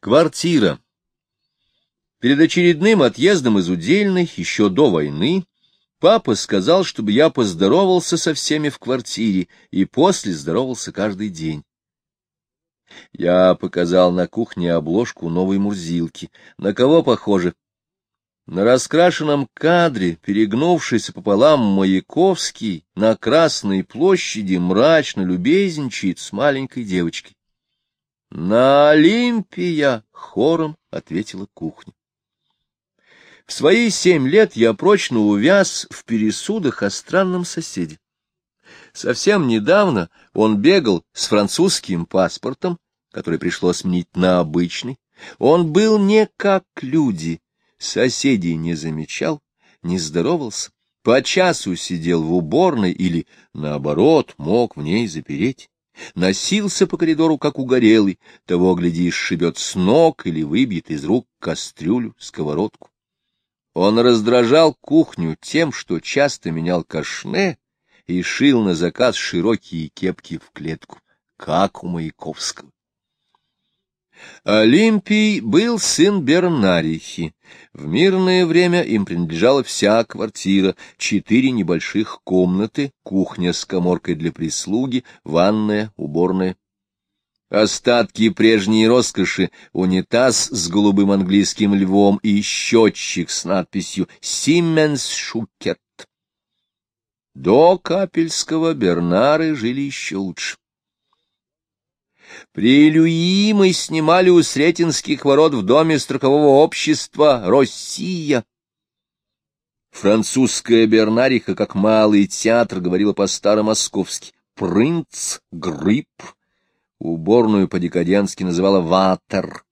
Квартира. Перед очередным отъездом из Удельной, еще до войны, папа сказал, чтобы я поздоровался со всеми в квартире, и после здоровался каждый день. Я показал на кухне обложку новой Мурзилки. На кого похоже? На раскрашенном кадре, перегнувшийся пополам Маяковский, на Красной площади мрачно любезничает с маленькой девочкой. — На Олимпия! — хором ответила кухня. В свои семь лет я прочно увяз в пересудах о странном соседе. Совсем недавно он бегал с французским паспортом, который пришлось сменить на обычный. Он был не как люди, соседей не замечал, не здоровался, по часу сидел в уборной или, наоборот, мог в ней запереть носился по коридору, как угорелый, того, глядишь, шибет с ног или выбьет из рук кастрюлю, сковородку. Он раздражал кухню тем, что часто менял кашне и шил на заказ широкие кепки в клетку, как у Маяковского. Олимпий был сын Бернарихи. В мирное время им принадлежала вся квартира, четыре небольших комнаты, кухня с коморкой для прислуги, ванная, уборная. Остатки прежней роскоши, унитаз с голубым английским львом и счетчик с надписью «Сименс Шукет». До Капельского Бернары жили еще лучше. При Люи мы снимали у Сретенских ворот в доме строкового общества «Россия». Французская Бернариха, как малый театр, говорила по-старомосковски «принц», «гриб». Уборную по-декаденски называла «ватер».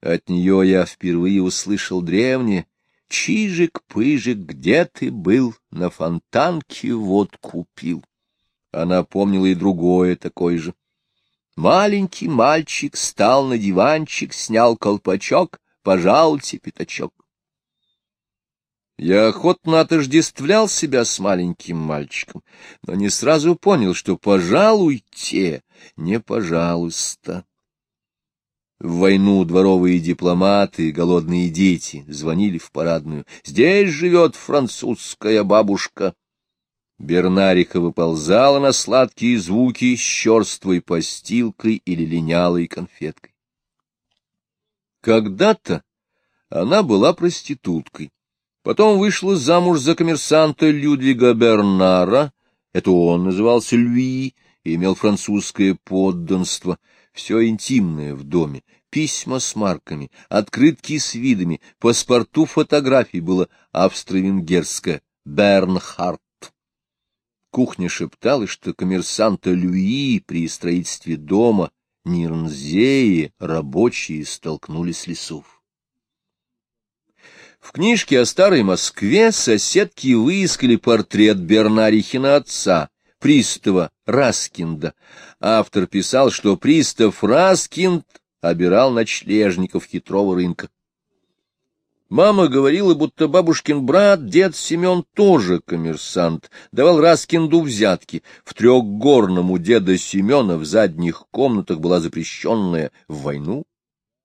От нее я впервые услышал древнее «Чижик-пыжик, где ты был? На фонтанке водку пил». Она помнила и другое такое же. Маленький мальчик стал на диванчик, снял колпачок, пожалуйте, пятачок. Я охотно отождествлял себя с маленьким мальчиком, но не сразу понял, что «пожалуйте» не «пожалуйста». В войну дворовые дипломаты голодные дети звонили в парадную. «Здесь живет французская бабушка». Бернариха выползала на сладкие звуки с черствой постилкой или линялой конфеткой. Когда-то она была проституткой, потом вышла замуж за коммерсанта Людвига Бернара, это он назывался Льви и имел французское подданство, все интимное в доме, письма с марками, открытки с видами, паспорту фотографий было австро-венгерское Бернхард. Кухня шептала, что коммерсанта Люи при строительстве дома Нирнзеи рабочие столкнулись с лесов. В книжке о старой Москве соседки выискали портрет Бернарихина отца, пристава Раскинда. Автор писал, что пристав Раскинд обирал ночлежников хитрого рынка. Мама говорила, будто бабушкин брат, дед Семен, тоже коммерсант, давал Раскинду взятки. В трехгорном у деда Семена в задних комнатах была запрещенная в войну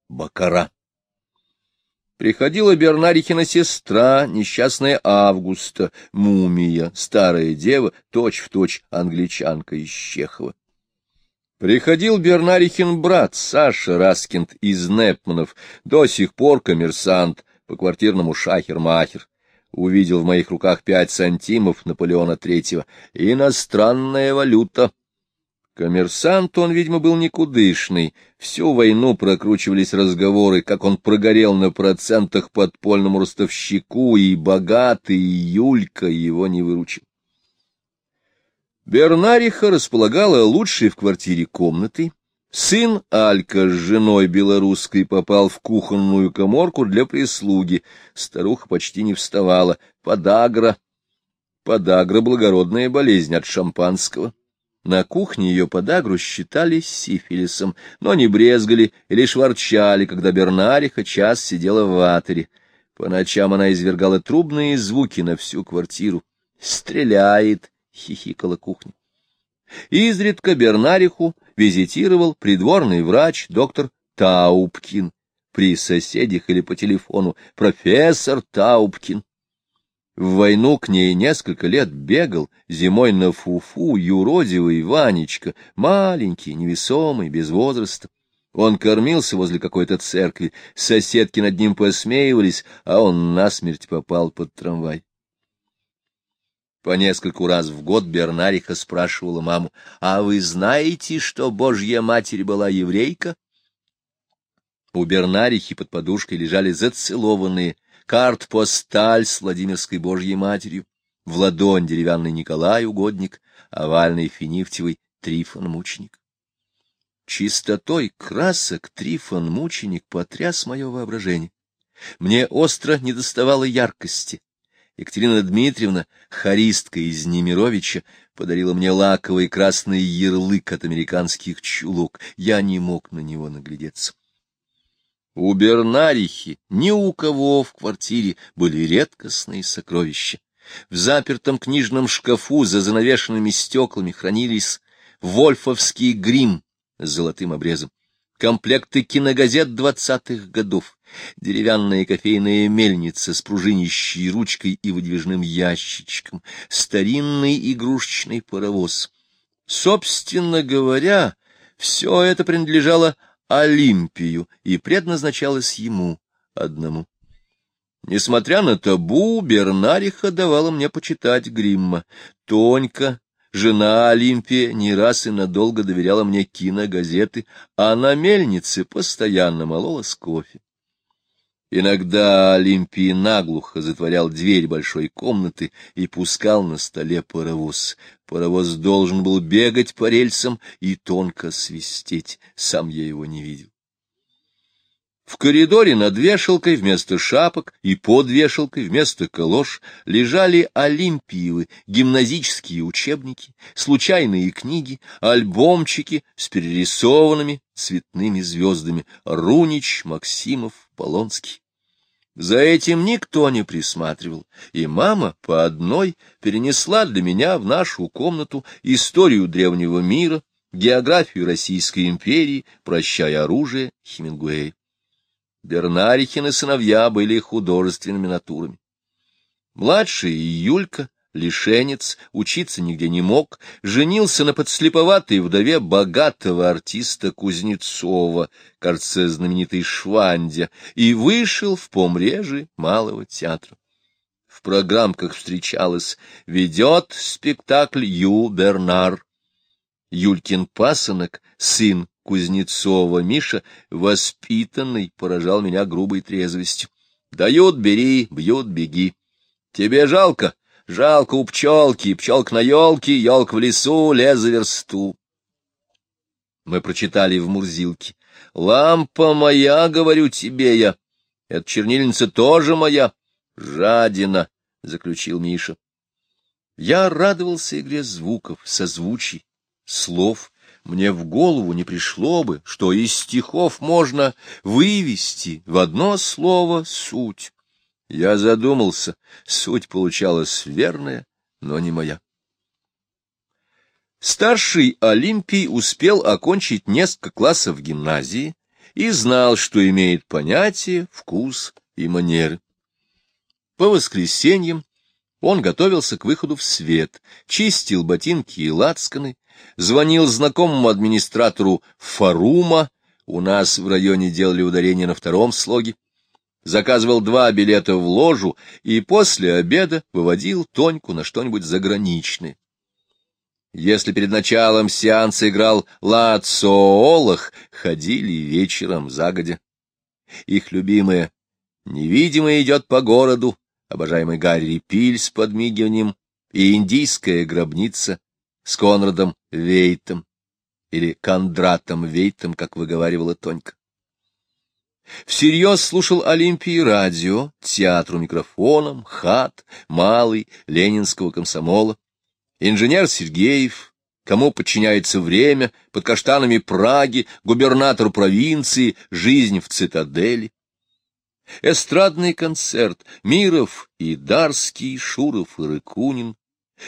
бакара. Приходила Бернарихина сестра, несчастная Августа, мумия, старая дева, точь-в-точь точь англичанка из Чехова. Приходил Бернарихин брат Саша Раскинд из Непманов, до сих пор коммерсант, по-квартирному шахер-махер. Увидел в моих руках пять сантимов Наполеона Третьего. Иностранная валюта. Коммерсант он, видимо, был никудышный. Всю войну прокручивались разговоры, как он прогорел на процентах подпольному ростовщику, и богатый Юлька его не выручил. Бернариха располагала лучшей в квартире комнатой, Сын Алька с женой белорусской попал в кухонную коморку для прислуги. Старуха почти не вставала. Подагра. Подагра — благородная болезнь от шампанского. На кухне ее подагру считали сифилисом, но не брезгали и лишь ворчали, когда Бернариха час сидела в ватере. По ночам она извергала трубные звуки на всю квартиру. «Стреляет!» — хихикала кухня. Изредка Бернариху визитировал придворный врач доктор Таупкин. при соседях или по телефону «Профессор Таубкин». В войну к ней несколько лет бегал, зимой на фуфу, юродивый Ванечка, маленький, невесомый, без возраста. Он кормился возле какой-то церкви, соседки над ним посмеивались, а он насмерть попал под трамвай. По нескольку раз в год Бернариха спрашивала маму, «А вы знаете, что Божья Матерь была еврейка?» У Бернарихи под подушкой лежали зацелованные карт-посталь с Владимирской Божьей Матерью, в ладонь деревянный Николай Угодник, овальный финифтевый Трифон-мученик. Чистотой красок Трифон-мученик потряс мое воображение. Мне остро недоставало яркости. Екатерина Дмитриевна, харистка из Немировича, подарила мне лаковый красный ярлык от американских чулок. Я не мог на него наглядеться. У Бернарихи ни у кого в квартире были редкостные сокровища. В запертом книжном шкафу за занавешенными стеклами хранились вольфовский грим с золотым обрезом, комплекты киногазет двадцатых годов, деревянная кофейная мельница с пружинищей ручкой и выдвижным ящичком, старинный игрушечный паровоз. Собственно говоря, все это принадлежало Олимпию и предназначалось ему одному. Несмотря на табу, Бернариха давала мне почитать Гримма. Тонька, жена Олимпия, не раз и надолго доверяла мне киногазеты, а на мельнице постоянно мололась кофе. Иногда Олимпий наглухо затворял дверь большой комнаты и пускал на столе паровоз. Паровоз должен был бегать по рельсам и тонко свистеть, сам я его не видел. В коридоре над вешалкой вместо шапок и под вешалкой вместо колош лежали олимпиевы, гимназические учебники, случайные книги, альбомчики с перерисованными цветными звездами Рунич, Максимов, Полонский. За этим никто не присматривал, и мама по одной перенесла для меня в нашу комнату историю древнего мира, географию Российской империи, прощая оружие Хемингуэя. Бернарихины сыновья были художественными натурами. Младший Юлька лишенец, учиться нигде не мог, женился на подслеповатой вдове богатого артиста Кузнецова, кажется, знаменитой Швандя, и вышел в помреже малого театра. В программках встречалось «Ведет спектакль Ю Бернар». Юлькин пасынок, сын Кузнецова Миша, воспитанный, поражал меня грубой трезвостью. «Дают — бери, бьют — беги. Тебе жалко?» Жалко у пчелки, пчелк на елке, елка в лесу, лес за версту. Мы прочитали в Мурзилке. Лампа моя, говорю тебе я. Эта чернильница тоже моя. Жадина, — заключил Миша. Я радовался игре звуков, созвучий, слов. Мне в голову не пришло бы, что из стихов можно вывести в одно слово суть. Я задумался, суть получалась верная, но не моя. Старший Олимпий успел окончить несколько классов гимназии и знал, что имеет понятие, вкус и манеры. По воскресеньям он готовился к выходу в свет, чистил ботинки и лацканы, звонил знакомому администратору Фарума, у нас в районе делали ударение на втором слоге, заказывал два билета в ложу и после обеда выводил Тоньку на что-нибудь заграничное. Если перед началом сеанса играл Лацоолах, ходили вечером загодя. Их любимая «Невидимый идет по городу», обожаемый Гарри Пиль с подмигиванием и индийская гробница с Конрадом Вейтом или Кондратом Вейтом, как выговаривала Тонька. Всерьез слушал Олимпии радио, театру микрофоном, хат, малый, ленинского комсомола. Инженер Сергеев, кому подчиняется время, под каштанами Праги, губернатор провинции, жизнь в цитадели. Эстрадный концерт, Миров и Дарский, Шуров и Рыкунин,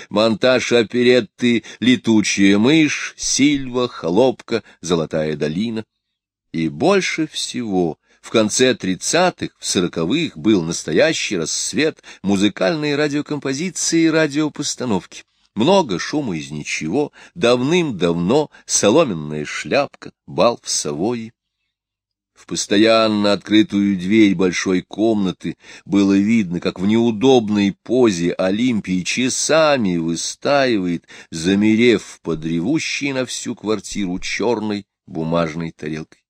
монтаж оперетты «Летучая мышь», «Сильва», «Холопка», «Золотая долина». И больше всего В конце тридцатых, в сороковых был настоящий рассвет музыкальной радиокомпозиции и радиопостановки. Много шума из ничего, давным-давно соломенная шляпка, бал в Савойи. В постоянно открытую дверь большой комнаты было видно, как в неудобной позе Олимпии часами выстаивает, замерев под ревущей на всю квартиру черной бумажной тарелкой.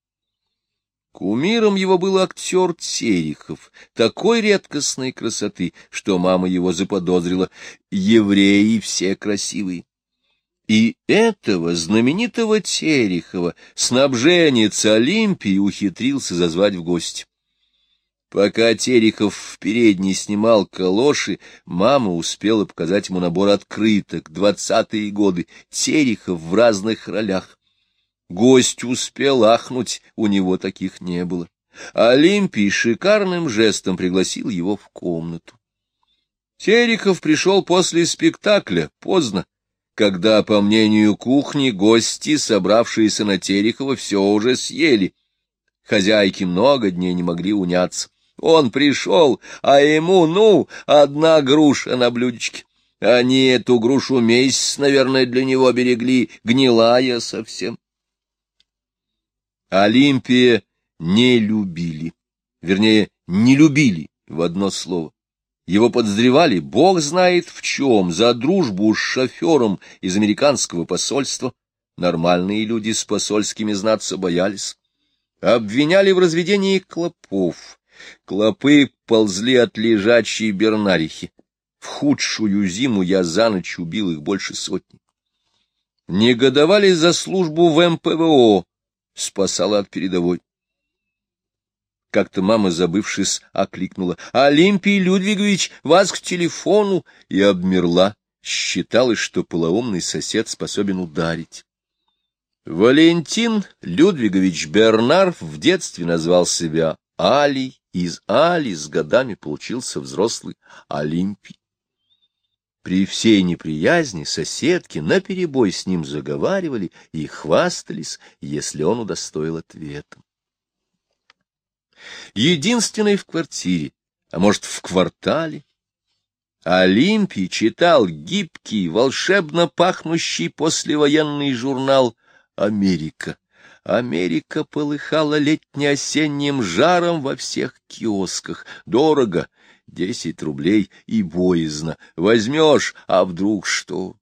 Кумиром его был актер Терехов, такой редкостной красоты, что мама его заподозрила. Евреи все красивые. И этого знаменитого Терехова снабженец Олимпии ухитрился зазвать в гости. Пока Терехов в передней снимал калоши, мама успела показать ему набор открыток, двадцатые годы, Терехов в разных ролях. Гость успел ахнуть, у него таких не было. Олимпий шикарным жестом пригласил его в комнату. Терехов пришел после спектакля, поздно, когда, по мнению кухни, гости, собравшиеся на Терехова, все уже съели. Хозяйки много дней не могли уняться. Он пришел, а ему, ну, одна груша на блюдечке. Они эту грушу месяц, наверное, для него берегли, гнилая совсем. Олимпия не любили, вернее, не любили в одно слово. Его подозревали, бог знает в чем, за дружбу с шофером из американского посольства. Нормальные люди с посольскими знаться боялись. Обвиняли в разведении клопов. Клопы ползли от лежачей бернарихи. В худшую зиму я за ночь убил их больше сотни. Негодовали за службу в МПВО, спасала от передовой. Как-то мама, забывшись, окликнула «Олимпий Людвигович, вас к телефону!» и обмерла. Считалось, что полоумный сосед способен ударить. Валентин Людвигович Бернар в детстве назвал себя Алий, из Али с годами получился взрослый Олимпий. При всей неприязни соседки наперебой с ним заговаривали и хвастались, если он удостоил ответом. Единственный в квартире, а может, в квартале, Олимпий читал гибкий, волшебно пахнущий послевоенный журнал «Америка». Америка полыхала летне-осенним жаром во всех киосках. Дорого, Десять рублей и боязно. Возьмешь, а вдруг что?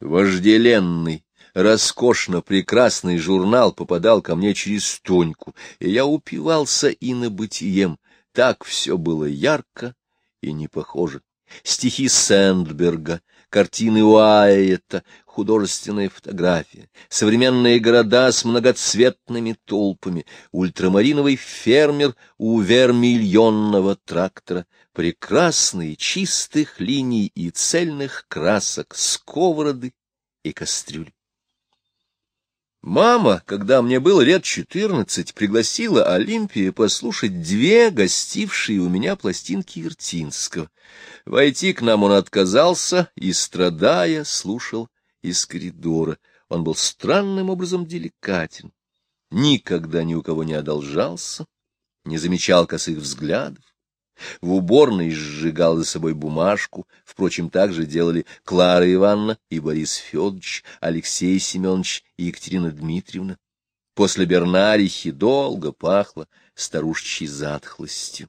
Вожделенный, роскошно прекрасный журнал попадал ко мне через Тоньку, и я упивался и на бытием. Так все было ярко и не похоже. Стихи Сэндберга, картины Уайета, художественная фотография, современные города с многоцветными толпами, ультрамариновый фермер у вермильонного трактора, прекрасные чистых линий и цельных красок, сковороды и кастрюли. Мама, когда мне было лет четырнадцать, пригласила Олимпию послушать две гостившие у меня пластинки Иртинского. Войти к нам он отказался и, страдая, слушал из коридора. Он был странным образом деликатен, никогда ни у кого не одолжался, не замечал косых взглядов. В уборной сжигал за собой бумажку, впрочем, так же делали Клара Ивановна и Борис Федорович, Алексей Семенович и Екатерина Дмитриевна. После Бернарихи долго пахло старушечьей затхлостью.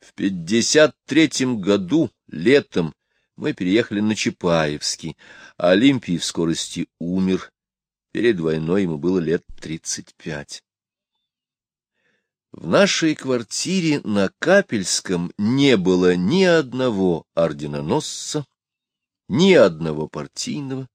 В пятьдесят третьем году, летом, мы переехали на Чапаевский, Олимпий в скорости умер. Перед войной ему было лет тридцать пять. В нашей квартире на Капельском не было ни одного орденоносца, ни одного партийного,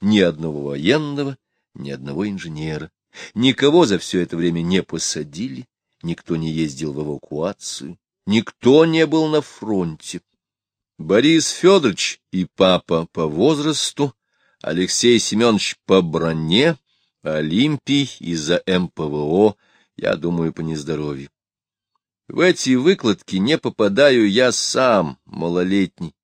ни одного военного, ни одного инженера. Никого за все это время не посадили, никто не ездил в эвакуацию, никто не был на фронте. Борис Федорович и папа по возрасту, Алексей Семенович по броне, Олимпий из-за МПВО, я думаю, по нездоровью. В эти выкладки не попадаю я сам, малолетний.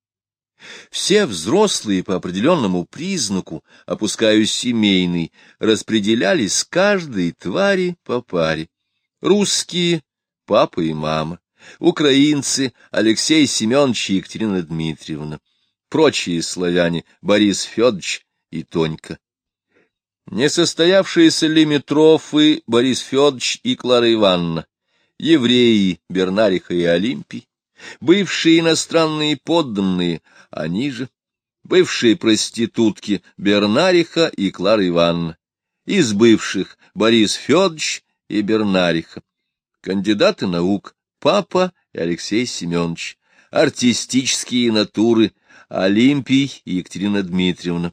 Все взрослые по определенному признаку, опускаю семейный, распределялись каждой твари по паре. Русские — папа и мама. Украинцы — Алексей Семенович и Екатерина Дмитриевна. Прочие славяне — Борис Федорович и Тонька. Несостоявшиеся лимитрофы — Борис Федорович и Клара Ивановна. Евреи — Бернариха и Олимпий. Бывшие иностранные подданные, они же. Бывшие проститутки — Бернариха и Клара Ивановна. Из бывших — Борис Федорович и Бернариха. Кандидаты наук — папа и Алексей Семенович. Артистические натуры — Олимпий и Екатерина Дмитриевна.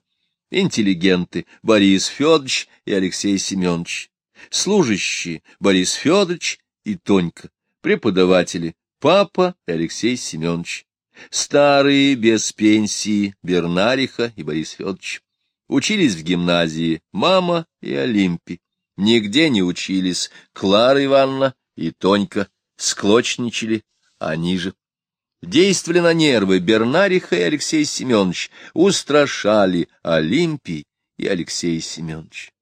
Интеллигенты — Борис Федорович и Алексей Семенович. Служащие — Борис Федорович и Тонька. Преподаватели — папа и Алексей Семенович. Старые, без пенсии, Бернариха и Борис Федорович. Учились в гимназии мама и Олимпий. Нигде не учились Клара Ивановна и Тонька, склочничали они же. Действовали на нервы Бернариха и Алексей Семенович, устрашали Олимпий и Алексей Семенович.